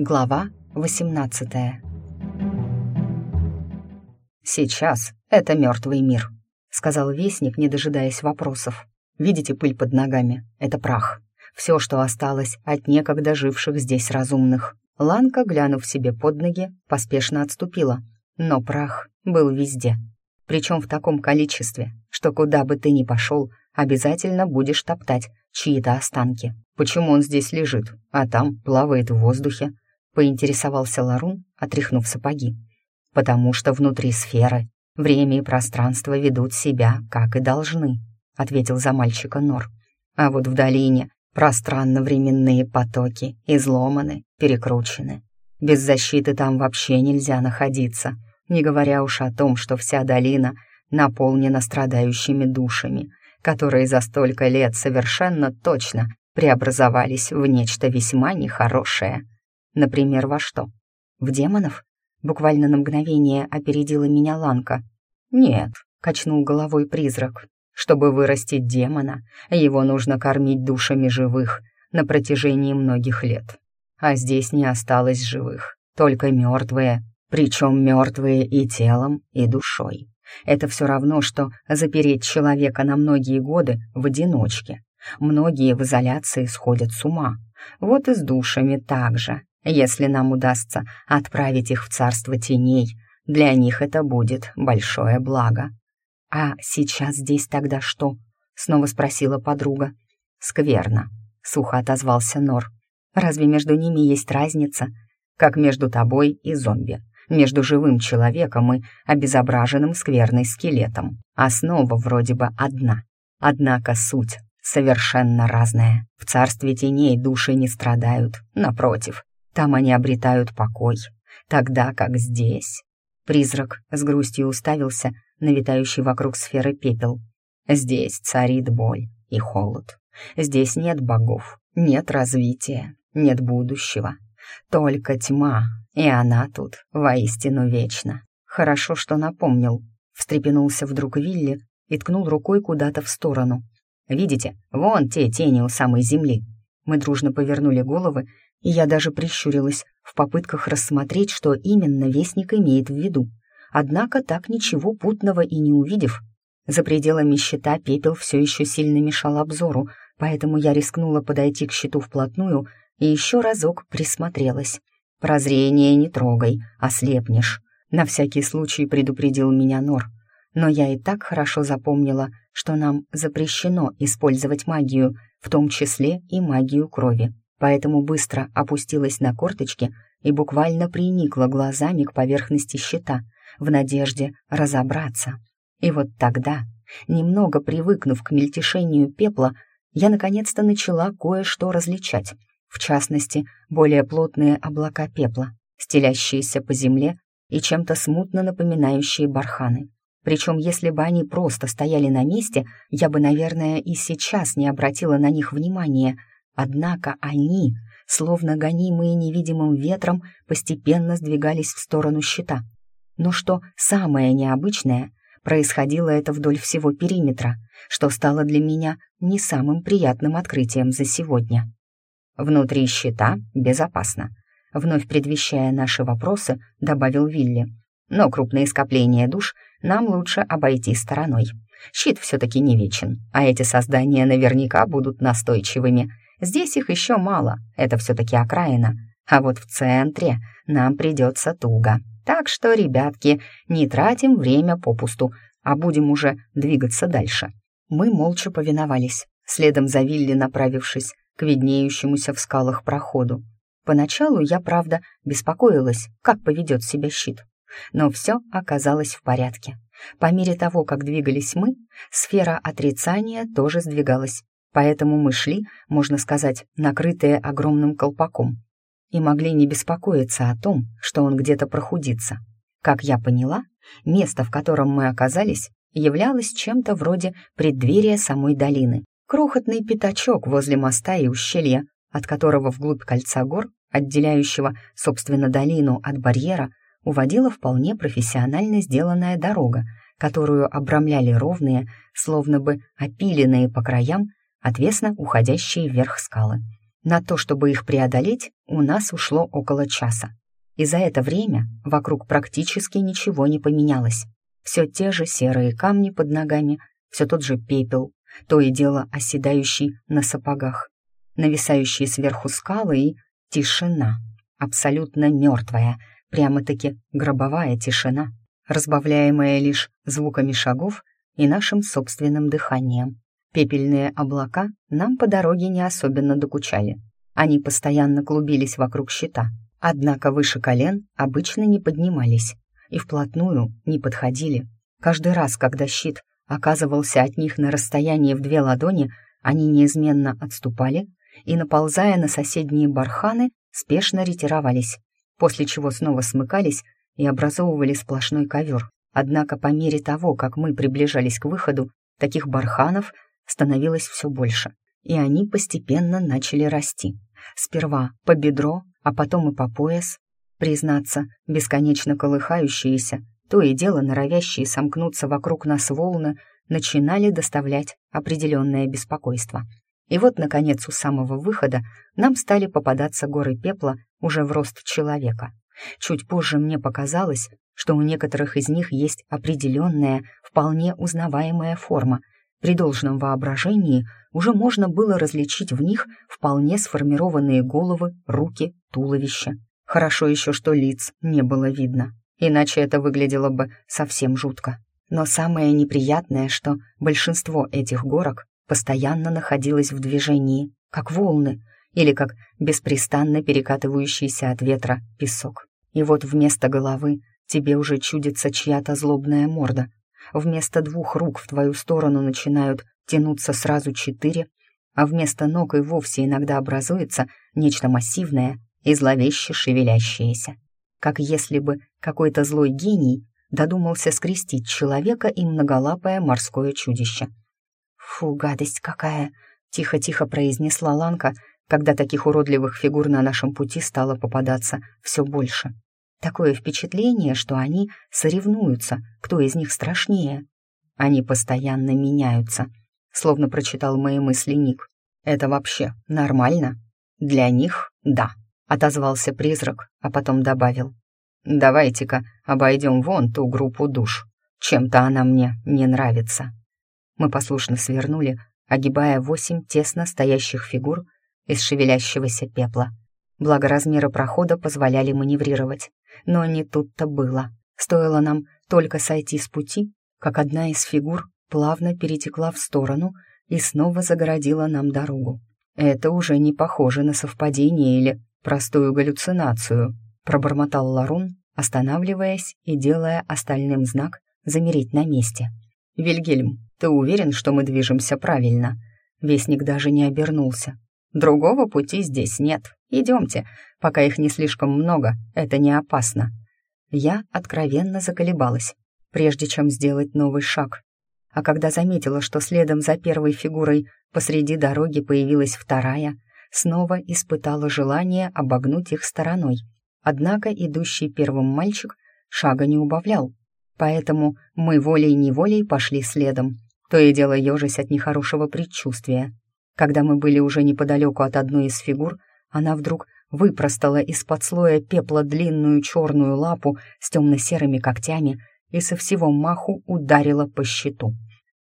Глава 18 «Сейчас это мертвый мир», — сказал Вестник, не дожидаясь вопросов. «Видите пыль под ногами? Это прах. Все, что осталось от некогда живших здесь разумных». Ланка, глянув себе под ноги, поспешно отступила. Но прах был везде. Причем в таком количестве, что куда бы ты ни пошел, обязательно будешь топтать чьи-то останки. Почему он здесь лежит, а там плавает в воздухе? Поинтересовался Ларун, отряхнув сапоги. «Потому что внутри сферы время и пространство ведут себя, как и должны», ответил за мальчика Нор. «А вот в долине пространно-временные потоки изломаны, перекручены. Без защиты там вообще нельзя находиться, не говоря уж о том, что вся долина наполнена страдающими душами, которые за столько лет совершенно точно преобразовались в нечто весьма нехорошее». Например, во что? В демонов? Буквально на мгновение опередила меня Ланка. Нет, качнул головой призрак. Чтобы вырастить демона, его нужно кормить душами живых на протяжении многих лет. А здесь не осталось живых, только мертвые, причем мертвые и телом, и душой. Это все равно, что запереть человека на многие годы в одиночке. Многие в изоляции сходят с ума. Вот и с душами так же. Если нам удастся отправить их в царство теней, для них это будет большое благо. «А сейчас здесь тогда что?» — снова спросила подруга. «Скверно», — сухо отозвался Нор. «Разве между ними есть разница? Как между тобой и зомби, между живым человеком и обезображенным скверной скелетом. Основа вроде бы одна, однако суть совершенно разная. В царстве теней души не страдают, напротив, там они обретают покой, тогда как здесь. Призрак с грустью уставился на витающий вокруг сферы пепел. Здесь царит боль и холод. Здесь нет богов, нет развития, нет будущего. Только тьма, и она тут воистину вечна. Хорошо, что напомнил. Встрепенулся вдруг Вилли и ткнул рукой куда-то в сторону. «Видите, вон те тени у самой земли». Мы дружно повернули головы и я даже прищурилась в попытках рассмотреть, что именно Вестник имеет в виду. Однако так ничего путного и не увидев, за пределами щита пепел все еще сильно мешал обзору, поэтому я рискнула подойти к щиту вплотную и еще разок присмотрелась. «Прозрение не трогай, ослепнешь», — на всякий случай предупредил меня Нор. Но я и так хорошо запомнила, что нам запрещено использовать магию, в том числе и магию крови поэтому быстро опустилась на корточки и буквально приникла глазами к поверхности щита в надежде разобраться. И вот тогда, немного привыкнув к мельтешению пепла, я наконец-то начала кое-что различать, в частности, более плотные облака пепла, стелящиеся по земле и чем-то смутно напоминающие барханы. Причем, если бы они просто стояли на месте, я бы, наверное, и сейчас не обратила на них внимания — Однако они, словно гонимые невидимым ветром, постепенно сдвигались в сторону щита. Но что самое необычное, происходило это вдоль всего периметра, что стало для меня не самым приятным открытием за сегодня. «Внутри щита безопасно», — вновь предвещая наши вопросы, добавил Вилли. «Но крупные скопления душ нам лучше обойти стороной. Щит все-таки не вечен, а эти создания наверняка будут настойчивыми, Здесь их еще мало, это все-таки окраина. А вот в центре нам придется туго. Так что, ребятки, не тратим время попусту, а будем уже двигаться дальше. Мы молча повиновались, следом за Вилли направившись к виднеющемуся в скалах проходу. Поначалу я, правда, беспокоилась, как поведет себя щит. Но все оказалось в порядке. По мере того, как двигались мы, сфера отрицания тоже сдвигалась поэтому мы шли, можно сказать, накрытые огромным колпаком, и могли не беспокоиться о том, что он где-то прохудится. Как я поняла, место, в котором мы оказались, являлось чем-то вроде преддверия самой долины. Крохотный пятачок возле моста и ущелья, от которого вглубь кольца гор, отделяющего, собственно, долину от барьера, уводила вполне профессионально сделанная дорога, которую обрамляли ровные, словно бы опиленные по краям отвесно уходящие вверх скалы. На то, чтобы их преодолеть, у нас ушло около часа. И за это время вокруг практически ничего не поменялось. Все те же серые камни под ногами, все тот же пепел, то и дело оседающий на сапогах, нависающие сверху скалы и тишина, абсолютно мертвая, прямо-таки гробовая тишина, разбавляемая лишь звуками шагов и нашим собственным дыханием. Пепельные облака нам по дороге не особенно докучали. Они постоянно клубились вокруг щита, однако выше колен обычно не поднимались и вплотную не подходили. Каждый раз, когда щит оказывался от них на расстоянии в две ладони, они неизменно отступали и, наползая на соседние барханы, спешно ретировались, после чего снова смыкались и образовывали сплошной ковер. Однако по мере того, как мы приближались к выходу, таких барханов становилось все больше, и они постепенно начали расти. Сперва по бедро, а потом и по пояс. Признаться, бесконечно колыхающиеся, то и дело норовящие сомкнуться вокруг нас волны, начинали доставлять определенное беспокойство. И вот, наконец, у самого выхода нам стали попадаться горы пепла уже в рост человека. Чуть позже мне показалось, что у некоторых из них есть определенная, вполне узнаваемая форма. При должном воображении уже можно было различить в них вполне сформированные головы, руки, туловища. Хорошо еще, что лиц не было видно, иначе это выглядело бы совсем жутко. Но самое неприятное, что большинство этих горок постоянно находилось в движении, как волны или как беспрестанно перекатывающийся от ветра песок. И вот вместо головы тебе уже чудится чья-то злобная морда. Вместо двух рук в твою сторону начинают тянуться сразу четыре, а вместо ног и вовсе иногда образуется нечто массивное и зловеще шевелящееся. Как если бы какой-то злой гений додумался скрестить человека и многолапое морское чудище. «Фу, гадость какая!» — тихо-тихо произнесла Ланка, когда таких уродливых фигур на нашем пути стало попадаться все больше. Такое впечатление, что они соревнуются, кто из них страшнее. Они постоянно меняются, словно прочитал мои мысли Ник. Это вообще нормально? Для них — да, отозвался призрак, а потом добавил. Давайте-ка обойдем вон ту группу душ. Чем-то она мне не нравится. Мы послушно свернули, огибая восемь тесно стоящих фигур из шевелящегося пепла. Благо размеры прохода позволяли маневрировать. Но не тут-то было. Стоило нам только сойти с пути, как одна из фигур плавно перетекла в сторону и снова загородила нам дорогу. Это уже не похоже на совпадение или простую галлюцинацию, пробормотал Ларун, останавливаясь и делая остальным знак замереть на месте. «Вильгельм, ты уверен, что мы движемся правильно?» Вестник даже не обернулся. «Другого пути здесь нет. Идемте, пока их не слишком много, это не опасно». Я откровенно заколебалась, прежде чем сделать новый шаг. А когда заметила, что следом за первой фигурой посреди дороги появилась вторая, снова испытала желание обогнуть их стороной. Однако идущий первым мальчик шага не убавлял, поэтому мы волей-неволей пошли следом, то и дело ежась от нехорошего предчувствия. Когда мы были уже неподалеку от одной из фигур, она вдруг выпростала из-под слоя пепла длинную черную лапу с темно-серыми когтями и со всего маху ударила по щиту.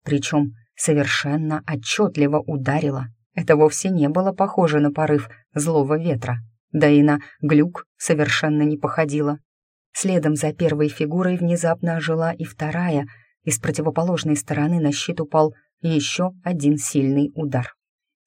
Причем совершенно отчетливо ударила. Это вовсе не было похоже на порыв злого ветра, да и на глюк совершенно не походило. Следом за первой фигурой внезапно ожила и вторая, и с противоположной стороны на щит упал еще один сильный удар.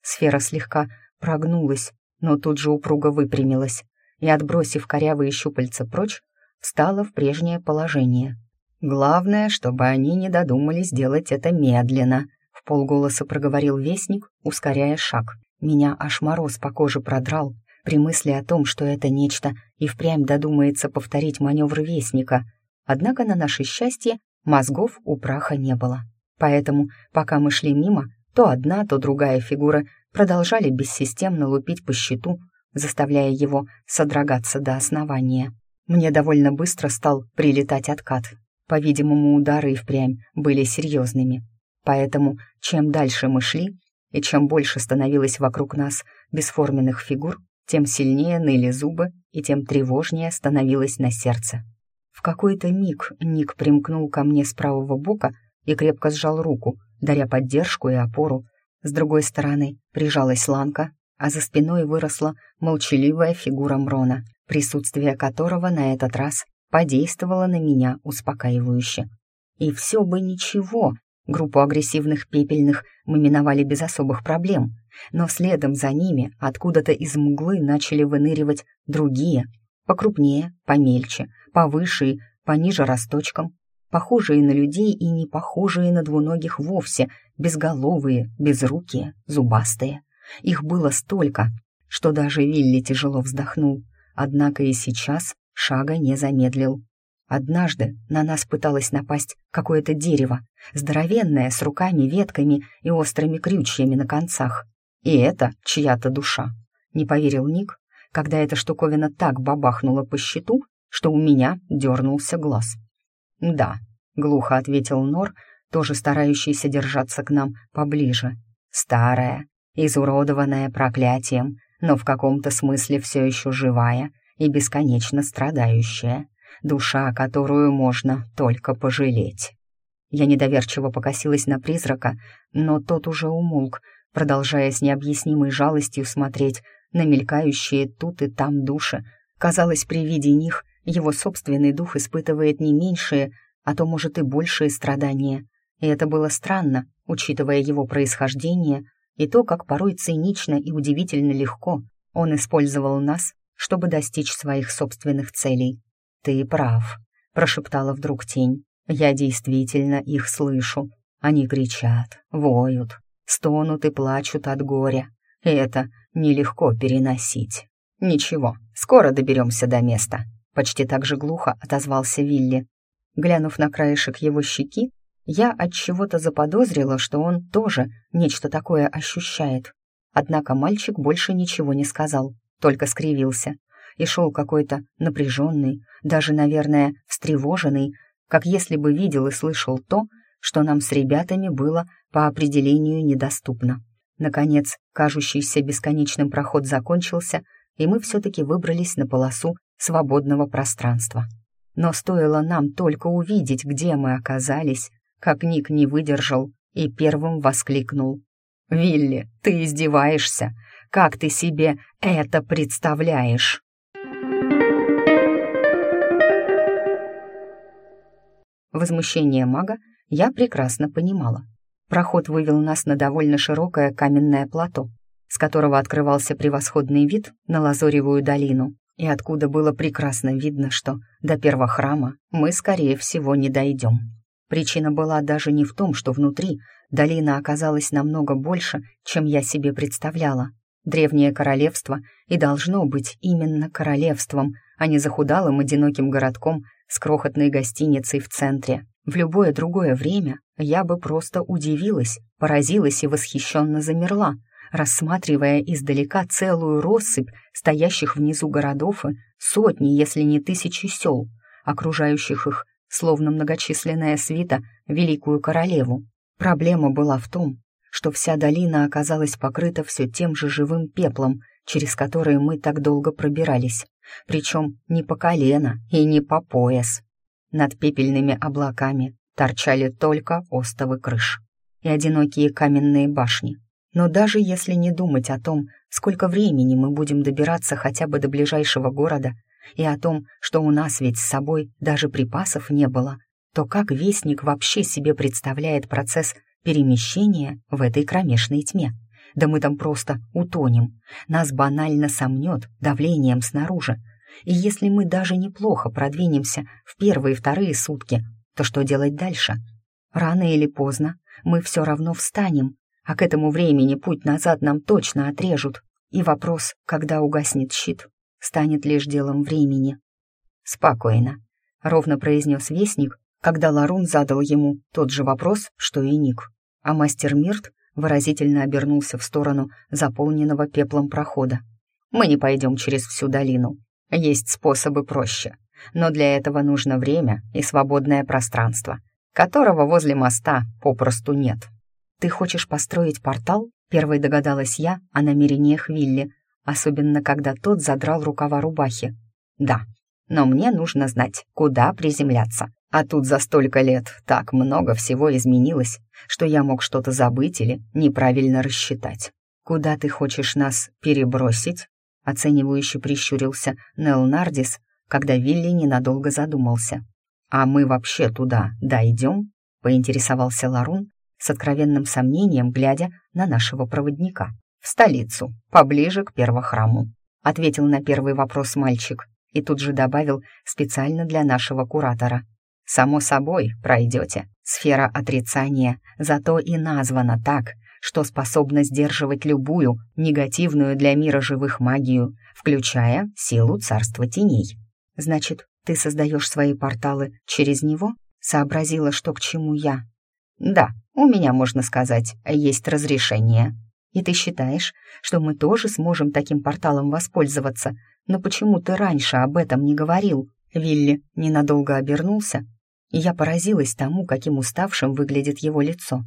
Сфера слегка прогнулась, но тут же упруго выпрямилась и, отбросив корявые щупальца прочь, встала в прежнее положение. «Главное, чтобы они не додумались сделать это медленно», — в полголоса проговорил вестник, ускоряя шаг. Меня аж мороз по коже продрал при мысли о том, что это нечто и впрямь додумается повторить маневр вестника. Однако, на наше счастье, мозгов у праха не было. Поэтому, пока мы шли мимо, то одна, то другая фигура продолжали бессистемно лупить по щиту, заставляя его содрогаться до основания. Мне довольно быстро стал прилетать откат. По-видимому, удары и впрямь были серьезными. Поэтому, чем дальше мы шли, и чем больше становилось вокруг нас бесформенных фигур, тем сильнее ныли зубы и тем тревожнее становилось на сердце. В какой-то миг Ник примкнул ко мне с правого бока и крепко сжал руку, даря поддержку и опору. С другой стороны прижалась Ланка, а за спиной выросла молчаливая фигура Мрона, присутствие которого на этот раз подействовало на меня успокаивающе. И все бы ничего, группу агрессивных пепельных мы миновали без особых проблем, но следом за ними откуда-то из мглы начали выныривать другие, покрупнее, помельче, повыше и пониже росточком, похожие на людей и не похожие на двуногих вовсе, безголовые, безрукие, зубастые. Их было столько, что даже Вилли тяжело вздохнул, однако и сейчас шага не замедлил. Однажды на нас пыталось напасть какое-то дерево, здоровенное, с руками, ветками и острыми крючьями на концах. И это чья-то душа. Не поверил Ник, когда эта штуковина так бабахнула по щиту, что у меня дернулся глаз. «Да», — глухо ответил Нор, тоже старающийся держаться к нам поближе. «Старая, изуродованная проклятием, но в каком-то смысле все еще живая и бесконечно страдающая душа, которую можно только пожалеть. Я недоверчиво покосилась на призрака, но тот уже умолк, продолжая с необъяснимой жалостью смотреть на мелькающие тут и там души. Казалось, при виде них его собственный дух испытывает не меньшие, а то, может, и большие страдания. И это было странно, учитывая его происхождение и то, как порой цинично и удивительно легко он использовал нас, чтобы достичь своих собственных целей. «Ты прав», — прошептала вдруг тень. «Я действительно их слышу. Они кричат, воют, стонут и плачут от горя. И это нелегко переносить. Ничего, скоро доберемся до места», — почти так же глухо отозвался Вилли. Глянув на краешек его щеки, я от чего-то заподозрила, что он тоже нечто такое ощущает. Однако мальчик больше ничего не сказал, только скривился, и шел какой-то напряженный, даже, наверное, встревоженный, как если бы видел и слышал то, что нам с ребятами было по определению недоступно. Наконец, кажущийся бесконечным проход закончился, и мы все-таки выбрались на полосу свободного пространства. Но стоило нам только увидеть, где мы оказались, как Ник не выдержал и первым воскликнул. «Вилли, ты издеваешься? Как ты себе это представляешь?» Возмущение мага я прекрасно понимала. Проход вывел нас на довольно широкое каменное плато, с которого открывался превосходный вид на Лазоревую долину, и откуда было прекрасно видно, что до первого храма мы, скорее всего, не дойдем. Причина была даже не в том, что внутри долина оказалась намного больше, чем я себе представляла. Древнее королевство и должно быть именно королевством, а не захудалым одиноким городком с крохотной гостиницей в центре. В любое другое время я бы просто удивилась, поразилась и восхищенно замерла, рассматривая издалека целую россыпь стоящих внизу городов и сотни, если не тысячи сел, окружающих их, словно многочисленная свита, великую королеву. Проблема была в том, что вся долина оказалась покрыта все тем же живым пеплом, через который мы так долго пробирались причем не по колено и не по пояс. Над пепельными облаками торчали только остовы крыш и одинокие каменные башни. Но даже если не думать о том, сколько времени мы будем добираться хотя бы до ближайшего города, и о том, что у нас ведь с собой даже припасов не было, то как Вестник вообще себе представляет процесс перемещения в этой кромешной тьме? Да мы там просто утонем. Нас банально сомнет давлением снаружи. И если мы даже неплохо продвинемся в первые и вторые сутки, то что делать дальше? Рано или поздно мы все равно встанем, а к этому времени путь назад нам точно отрежут. И вопрос, когда угаснет щит, станет лишь делом времени. «Спокойно», — ровно произнес Вестник, когда Ларун задал ему тот же вопрос, что и Ник. А мастер Мирт выразительно обернулся в сторону заполненного пеплом прохода. «Мы не пойдем через всю долину. Есть способы проще, но для этого нужно время и свободное пространство, которого возле моста попросту нет. Ты хочешь построить портал Первой догадалась я о намерениях Вилли, особенно когда тот задрал рукава рубахи. «Да, но мне нужно знать, куда приземляться. А тут за столько лет так много всего изменилось, что я мог что-то забыть или неправильно рассчитать. Куда ты хочешь нас перебросить?» Оценивающе прищурился Нел Нардис, когда Вилли ненадолго задумался. «А мы вообще туда дойдем?» — поинтересовался Ларун с откровенным сомнением, глядя на нашего проводника. «В столицу, поближе к первохраму», — ответил на первый вопрос мальчик и тут же добавил специально для нашего куратора. «Само собой, пройдете. Сфера отрицания зато и названа так, что способна сдерживать любую негативную для мира живых магию, включая силу царства теней. Значит, ты создаешь свои порталы через него?» Сообразила, что к чему я. «Да, у меня, можно сказать, есть разрешение. И ты считаешь, что мы тоже сможем таким порталом воспользоваться? Но почему ты раньше об этом не говорил?» Вилли ненадолго обернулся, и я поразилась тому, каким уставшим выглядит его лицо.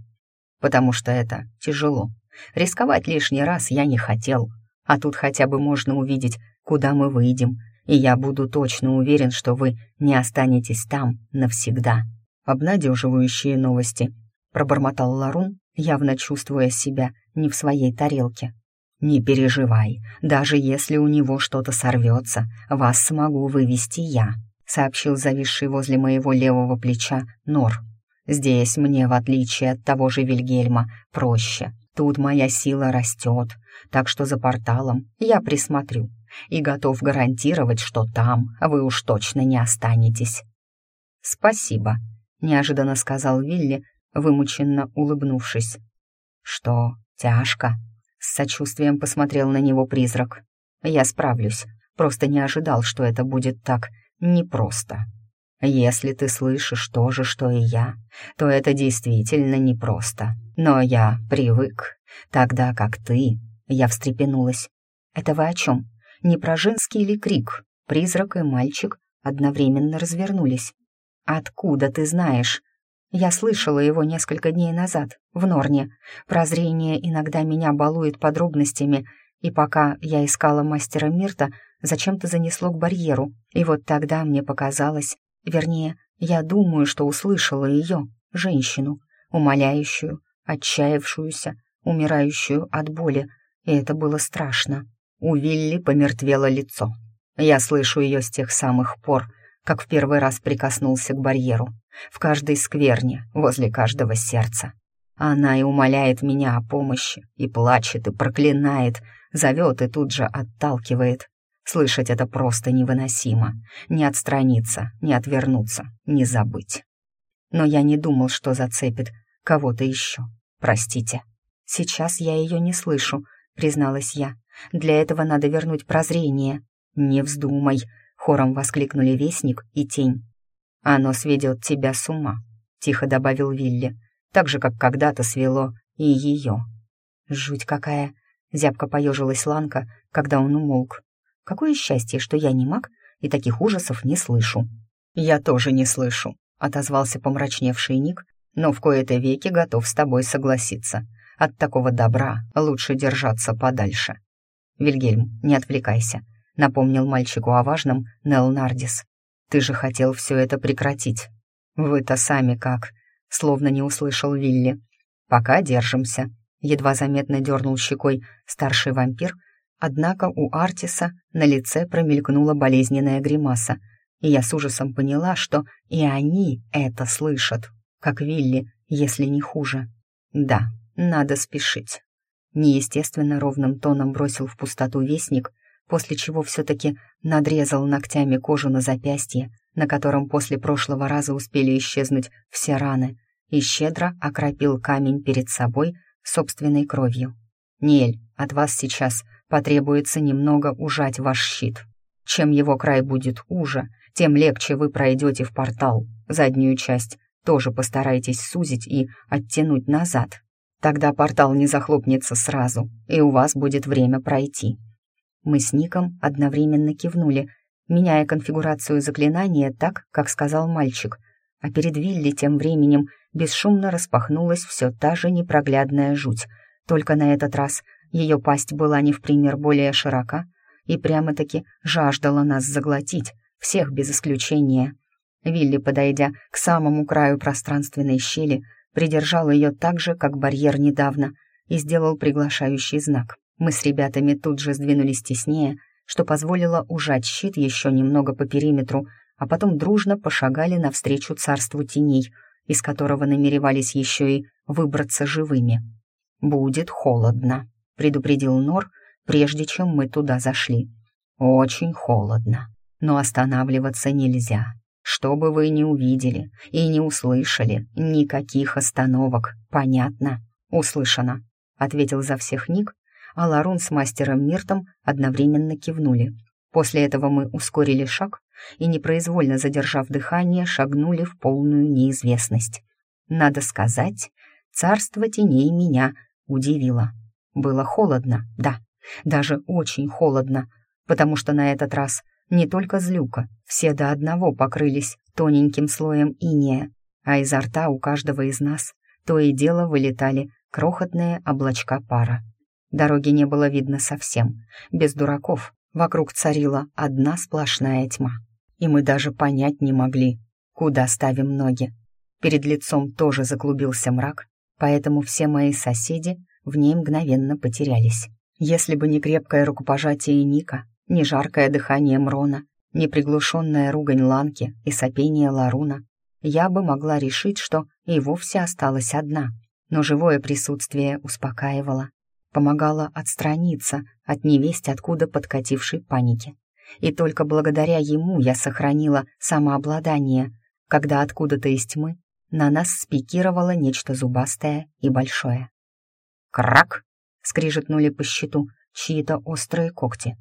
«Потому что это тяжело. Рисковать лишний раз я не хотел. А тут хотя бы можно увидеть, куда мы выйдем, и я буду точно уверен, что вы не останетесь там навсегда». Обнадеживающие новости пробормотал Ларун, явно чувствуя себя не в своей тарелке. «Не переживай, даже если у него что-то сорвется, вас смогу вывести я», сообщил зависший возле моего левого плеча Нор. «Здесь мне, в отличие от того же Вильгельма, проще. Тут моя сила растет, так что за порталом я присмотрю и готов гарантировать, что там вы уж точно не останетесь». «Спасибо», — неожиданно сказал Вилли, вымученно улыбнувшись. «Что, тяжко?» — с сочувствием посмотрел на него призрак. «Я справлюсь, просто не ожидал, что это будет так непросто. Если ты слышишь то же, что и я, то это действительно непросто. Но я привык, тогда как ты...» Я встрепенулась. «Это вы о чем? Не про женский ли крик?» Призрак и мальчик одновременно развернулись. «Откуда ты знаешь?» Я слышала его несколько дней назад, в Норне. Прозрение иногда меня балует подробностями, и пока я искала мастера Мирта, зачем-то занесло к барьеру. И вот тогда мне показалось, вернее, я думаю, что услышала ее, женщину, умоляющую, отчаявшуюся, умирающую от боли, и это было страшно. У Вилли помертвело лицо. Я слышу ее с тех самых пор, как в первый раз прикоснулся к барьеру, в каждой скверне, возле каждого сердца. Она и умоляет меня о помощи, и плачет, и проклинает, зовет и тут же отталкивает. Слышать это просто невыносимо. Не отстраниться, не отвернуться, не забыть. Но я не думал, что зацепит кого-то еще. Простите. Сейчас я ее не слышу, призналась я. Для этого надо вернуть прозрение. Не вздумай, Хором воскликнули Вестник и Тень. «Оно сведет тебя с ума», — тихо добавил Вилли, «так же, как когда-то свело и ее». «Жуть какая!» — зябко поежилась Ланка, когда он умолк. «Какое счастье, что я не маг и таких ужасов не слышу». «Я тоже не слышу», — отозвался помрачневший Ник, «но в кои-то веки готов с тобой согласиться. От такого добра лучше держаться подальше». «Вильгельм, не отвлекайся», — напомнил мальчику о важном Нел Нардис. «Ты же хотел все это прекратить. Вы-то сами как?» — словно не услышал Вилли. «Пока держимся», — едва заметно дернул щекой старший вампир, однако у Артиса на лице промелькнула болезненная гримаса, и я с ужасом поняла, что и они это слышат, как Вилли, если не хуже. «Да, надо спешить». Неестественно ровным тоном бросил в пустоту вестник — после чего все-таки надрезал ногтями кожу на запястье, на котором после прошлого раза успели исчезнуть все раны, и щедро окропил камень перед собой собственной кровью. «Нель, от вас сейчас потребуется немного ужать ваш щит. Чем его край будет уже, тем легче вы пройдете в портал. Заднюю часть тоже постарайтесь сузить и оттянуть назад. Тогда портал не захлопнется сразу, и у вас будет время пройти. Мы с Ником одновременно кивнули, меняя конфигурацию заклинания так, как сказал мальчик, а перед Вилли тем временем бесшумно распахнулась все та же непроглядная жуть, Только на этот раз ее пасть была не в пример более широка и прямо-таки жаждала нас заглотить, всех без исключения. Вилли, подойдя к самому краю пространственной щели, придержал ее так же, как барьер недавно, и сделал приглашающий знак. Мы с ребятами тут же сдвинулись теснее, что позволило ужать щит еще немного по периметру, а потом дружно пошагали навстречу царству теней, из которого намеревались еще и выбраться живыми. «Будет холодно», — предупредил Нор, прежде чем мы туда зашли. «Очень холодно, но останавливаться нельзя. Что бы вы ни увидели и не услышали, никаких остановок, понятно?» «Услышано», — ответил за всех Ник, а Ларун с мастером Миртом одновременно кивнули. После этого мы ускорили шаг и, непроизвольно задержав дыхание, шагнули в полную неизвестность. Надо сказать, царство теней меня удивило. Было холодно, да, даже очень холодно, потому что на этот раз не только злюка, все до одного покрылись тоненьким слоем инея, а изо рта у каждого из нас то и дело вылетали крохотные облачка пара. Дороги не было видно совсем. Без дураков вокруг царила одна сплошная тьма. И мы даже понять не могли, куда ставим ноги. Перед лицом тоже заклубился мрак, поэтому все мои соседи в ней мгновенно потерялись. Если бы не крепкое рукопожатие Ника, не жаркое дыхание Мрона, не приглушенная ругань Ланки и сопение Ларуна, я бы могла решить, что и вовсе осталась одна. Но живое присутствие успокаивало, помогала отстраниться от невесть откуда подкатившей паники. И только благодаря ему я сохранила самообладание, когда откуда-то из тьмы на нас спикировало нечто зубастое и большое. «Крак!» — скрижетнули по щиту чьи-то острые когти.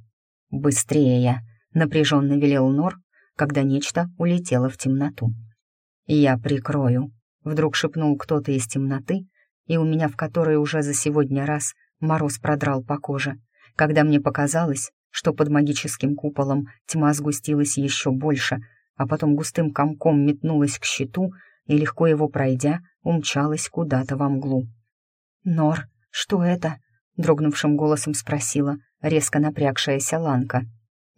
«Быстрее!» — напряженно велел Нор, когда нечто улетело в темноту. «Я прикрою», — вдруг шепнул кто-то из темноты, и у меня в которой уже за сегодня раз Мороз продрал по коже, когда мне показалось, что под магическим куполом тьма сгустилась еще больше, а потом густым комком метнулась к щиту и, легко его пройдя, умчалась куда-то во мглу. «Нор, что это?» — дрогнувшим голосом спросила резко напрягшаяся Ланка.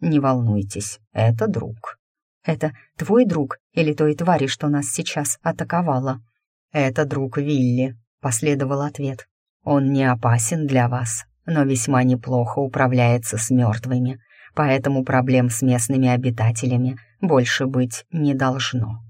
«Не волнуйтесь, это друг». «Это твой друг или той твари, что нас сейчас атаковала?» «Это друг Вилли», — последовал ответ. Он не опасен для вас, но весьма неплохо управляется с мертвыми, поэтому проблем с местными обитателями больше быть не должно.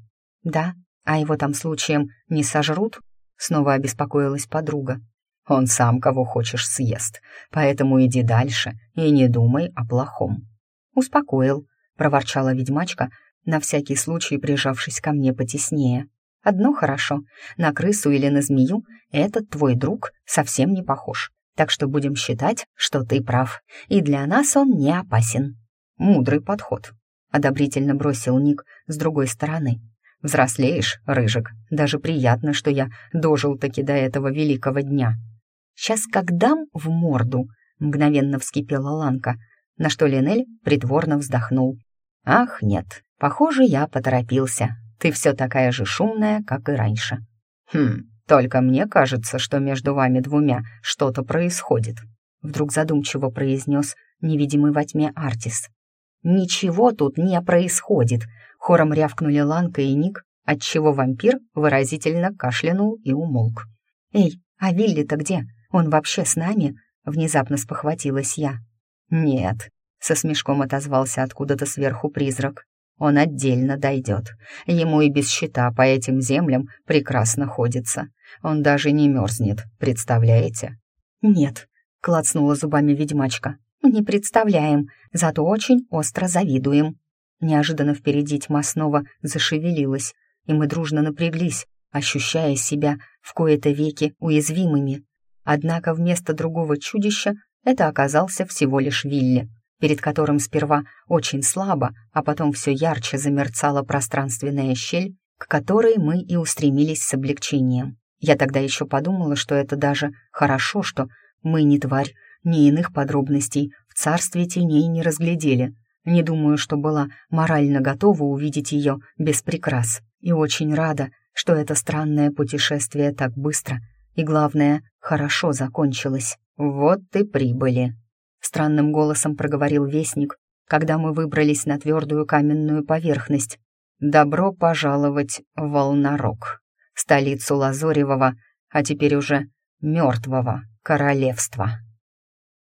Да, а его там случаем не сожрут? Снова обеспокоилась подруга. Он сам кого хочешь съест, поэтому иди дальше и не думай о плохом. Успокоил, проворчала ведьмачка, на всякий случай прижавшись ко мне потеснее. Одно хорошо, на крысу или на змею этот твой друг совсем не похож. Так что будем считать, что ты прав, и для нас он не опасен. Мудрый подход. Одобрительно бросил Ник с другой стороны. Взрослеешь, Рыжик. Даже приятно, что я дожил таки до этого великого дня. Сейчас как дам в морду, мгновенно вскипела Ланка, на что Линель притворно вздохнул. Ах, нет, похоже, я поторопился. Ты все такая же шумная, как и раньше. Хм, только мне кажется, что между вами двумя что-то происходит. Вдруг задумчиво произнес невидимый во тьме Артис. «Ничего тут не происходит», — хором рявкнули Ланка и Ник, отчего вампир выразительно кашлянул и умолк. «Эй, а Вилли-то где? Он вообще с нами?» — внезапно спохватилась я. «Нет», — со смешком отозвался откуда-то сверху призрак он отдельно дойдет. Ему и без щита по этим землям прекрасно ходится. Он даже не мерзнет, представляете? «Нет», — клацнула зубами ведьмачка. «Не представляем, зато очень остро завидуем». Неожиданно впереди тьма снова зашевелилась, и мы дружно напряглись, ощущая себя в кои-то веки уязвимыми. Однако вместо другого чудища это оказался всего лишь Вилли перед которым сперва очень слабо, а потом все ярче замерцала пространственная щель, к которой мы и устремились с облегчением. Я тогда еще подумала, что это даже хорошо, что мы ни тварь, ни иных подробностей в царстве теней не разглядели. Не думаю, что была морально готова увидеть ее без прикрас. И очень рада, что это странное путешествие так быстро И главное, хорошо закончилось. Вот и прибыли. Странным голосом проговорил вестник, когда мы выбрались на твердую каменную поверхность. «Добро пожаловать в Волнорог, столицу Лазоревого, а теперь уже мертвого королевства».